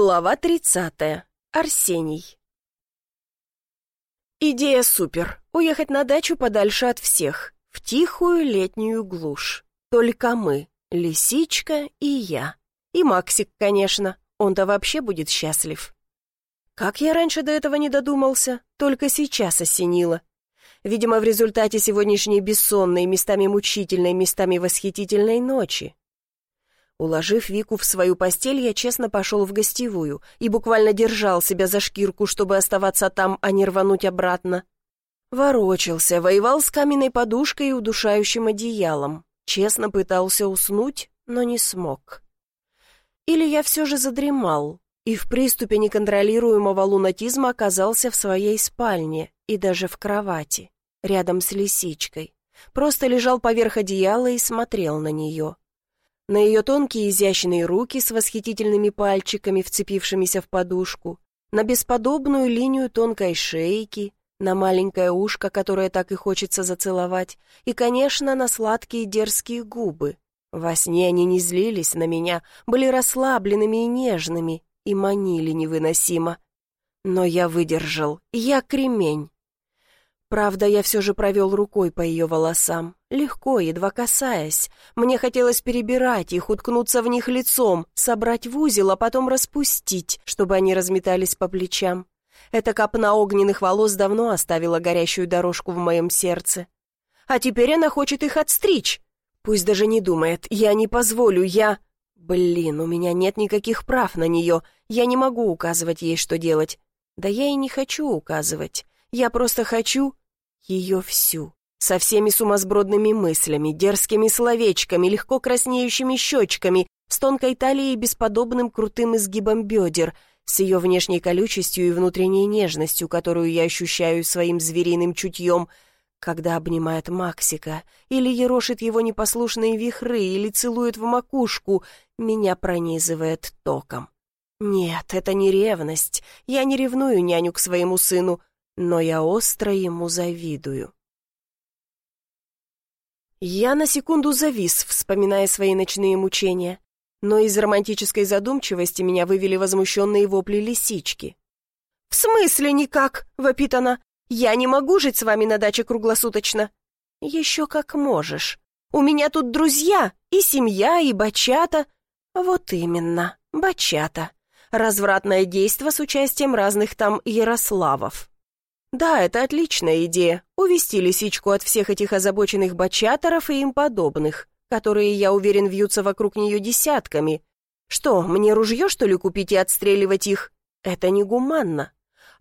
Глава 30. Арсений. Идея супер. Уехать на дачу подальше от всех. В тихую летнюю глушь. Только мы. Лисичка и я. И Максик, конечно. Он-то вообще будет счастлив. Как я раньше до этого не додумался, только сейчас осенило. Видимо, в результате сегодняшней бессонной, местами мучительной, местами восхитительной ночи. Уложив Вику в свою постель, я честно пошел в гостевую и буквально держал себя за шкирку, чтобы оставаться там, а не рвануть обратно. Ворочался, воевал с каменной подушкой и удушающим одеялом. Честно пытался уснуть, но не смог. Или я все же задремал, и в приступе неконтролируемого лунатизма оказался в своей спальне и даже в кровати, рядом с лисичкой. Просто лежал поверх одеяла и смотрел на нее. На ее тонкие изящные руки с восхитительными пальчиками, вцепившимися в подушку, на бесподобную линию тонкой шейки, на маленькое ушко, которое так и хочется зацеловать, и, конечно, на сладкие дерзкие губы. Во сне они не злились на меня, были расслабленными и нежными, и манили невыносимо. Но я выдержал, я кремень. Правда, я все же провел рукой по ее волосам, легко, едва касаясь. Мне хотелось перебирать их, уткнуться в них лицом, собрать в узел, а потом распустить, чтобы они разметались по плечам. Эта копна огненных волос давно оставила горящую дорожку в моем сердце. А теперь она хочет их отстричь. Пусть даже не думает, я не позволю, я... Блин, у меня нет никаких прав на нее, я не могу указывать ей, что делать. Да я и не хочу указывать. Я просто хочу ее всю, со всеми сумасбродными мыслями, дерзкими словечками, легко краснеющими щечками, с тонкой талией и бесподобным крутым изгибом бедер, с ее внешней колючестью и внутренней нежностью, которую я ощущаю своим звериным чутьем, когда обнимает Максика, или ерошит его непослушные вихры, или целует в макушку, меня пронизывает током. Нет, это не ревность. Я не ревную няню к своему сыну, но я остро ему завидую. Я на секунду завис, вспоминая свои ночные мучения, но из романтической задумчивости меня вывели возмущенные вопли лисички. «В смысле никак?» — вопит она. «Я не могу жить с вами на даче круглосуточно». «Еще как можешь. У меня тут друзья, и семья, и бачата». «Вот именно, бачата. Развратное действо с участием разных там Ярославов». Да, это отличная идея — увести лисичку от всех этих озабоченных бачаторов и им подобных, которые, я уверен, вьются вокруг нее десятками. Что, мне ружье, что ли, купить и отстреливать их? Это негуманно.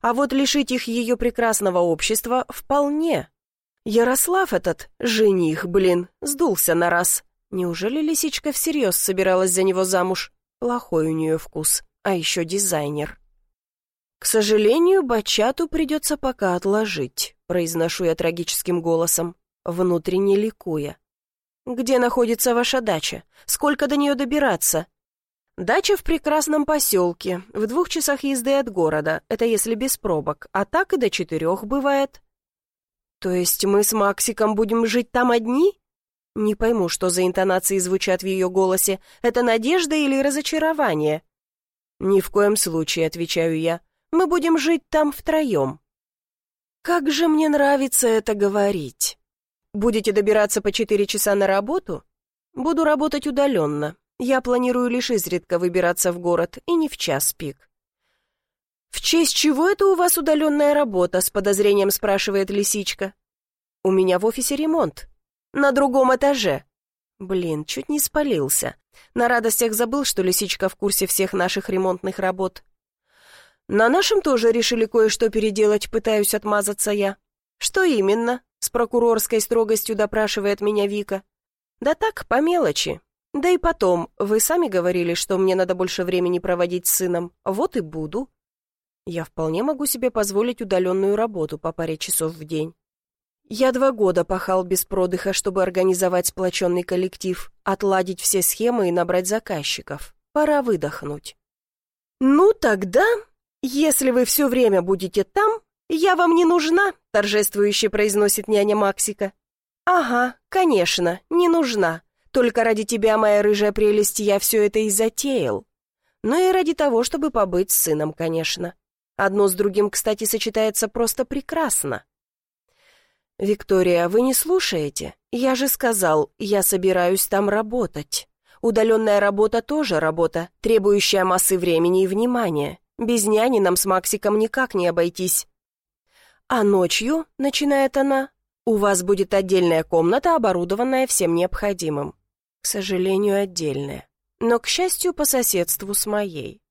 А вот лишить их ее прекрасного общества вполне. Ярослав этот, жених, блин, сдулся на раз. Неужели лисичка всерьез собиралась за него замуж? Плохой у нее вкус, а еще дизайнер. «К сожалению, бачату придется пока отложить», — произношу я трагическим голосом, внутренне ликуя. «Где находится ваша дача? Сколько до нее добираться?» «Дача в прекрасном поселке, в двух часах езды от города, это если без пробок, а так и до четырех бывает». «То есть мы с Максиком будем жить там одни?» Не пойму, что за интонации звучат в ее голосе. Это надежда или разочарование? «Ни в коем случае», — отвечаю я. Мы будем жить там втроем». «Как же мне нравится это говорить. Будете добираться по четыре часа на работу? Буду работать удаленно. Я планирую лишь изредка выбираться в город, и не в час пик». «В честь чего это у вас удаленная работа?» — с подозрением спрашивает лисичка. «У меня в офисе ремонт. На другом этаже». Блин, чуть не спалился. На радостях забыл, что лисичка в курсе всех наших ремонтных работ. «На нашем тоже решили кое-что переделать, пытаюсь отмазаться я». «Что именно?» — с прокурорской строгостью допрашивает меня Вика. «Да так, по мелочи. Да и потом, вы сами говорили, что мне надо больше времени проводить с сыном. Вот и буду». Я вполне могу себе позволить удаленную работу по паре часов в день. Я два года пахал без продыха, чтобы организовать сплоченный коллектив, отладить все схемы и набрать заказчиков. Пора выдохнуть. «Ну, тогда «Если вы все время будете там, я вам не нужна», — торжествующе произносит няня Максика. «Ага, конечно, не нужна. Только ради тебя, моя рыжая прелесть, я все это и затеял. но и ради того, чтобы побыть с сыном, конечно. Одно с другим, кстати, сочетается просто прекрасно. «Виктория, вы не слушаете? Я же сказал, я собираюсь там работать. Удаленная работа тоже работа, требующая массы времени и внимания. Без няни нам с Максиком никак не обойтись. А ночью, начинает она, у вас будет отдельная комната, оборудованная всем необходимым. К сожалению, отдельная. Но, к счастью, по соседству с моей.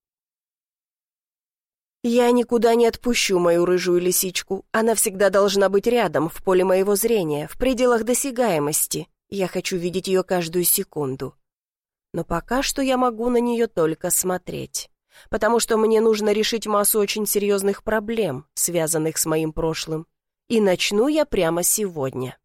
Я никуда не отпущу мою рыжую лисичку. Она всегда должна быть рядом, в поле моего зрения, в пределах досягаемости. Я хочу видеть ее каждую секунду. Но пока что я могу на нее только смотреть потому что мне нужно решить массу очень серьезных проблем, связанных с моим прошлым. И начну я прямо сегодня.